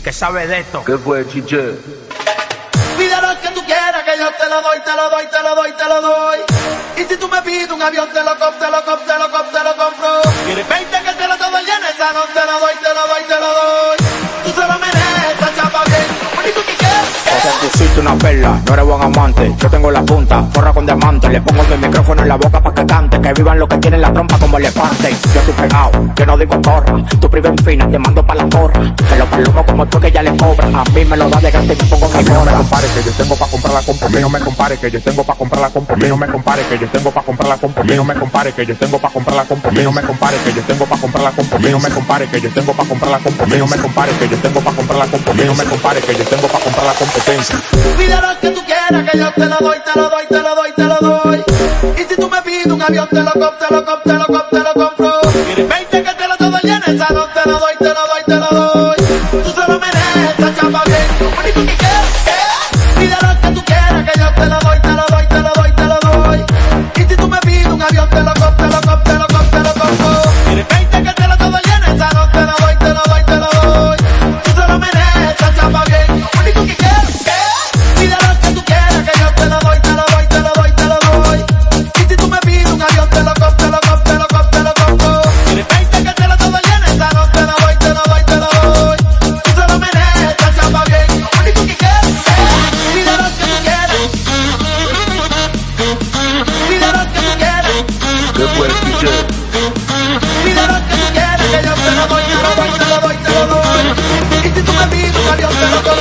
que sabe de esto. ¿Qué fue, chiche? Pide lo que tú quieras, que yo te lo doy, te lo doy, te lo doy, te lo doy. Y si tú me pides un avión, te lo compro, te lo compro, te lo compro, una perla, no eres buen amante. Yo tengo la punta, forra con diamante. Le pongo mi micrófono en la boca pa' que cante. Que vivan los que tienen la trompa como elefante. Yo estoy pegado, yo no digo corra. Tu primer fina, te mando pa' la torra. Que los palomos como tú que ya le cobra. A mí me lo da de gratis y me pongo mi No me compare que yo tengo pa' comprar la compa. No me compare que yo tengo pa' comprar la compa. No me compare que yo tengo pa' comprar la compa. No me compare que yo tengo pa' comprar la compa. No me compare que yo tengo pa' comprar la compa. No me compare que yo tengo pa' comprar la compa. No me compare que yo tengo pa' comprar la compa. No me compare que yo tengo pa' comprar la competencia. Pide lo que tú quieras, que yo te lo doy, te lo doy, te lo doy, te lo doy. Y si tú me pides un avión, te lo compro, te lo compro, te lo compro, te lo compro. Quieres 20 que te lo todo lleno, esa no te lo doy, te lo doy, te lo doy. Tú solo mereces, chapa Pero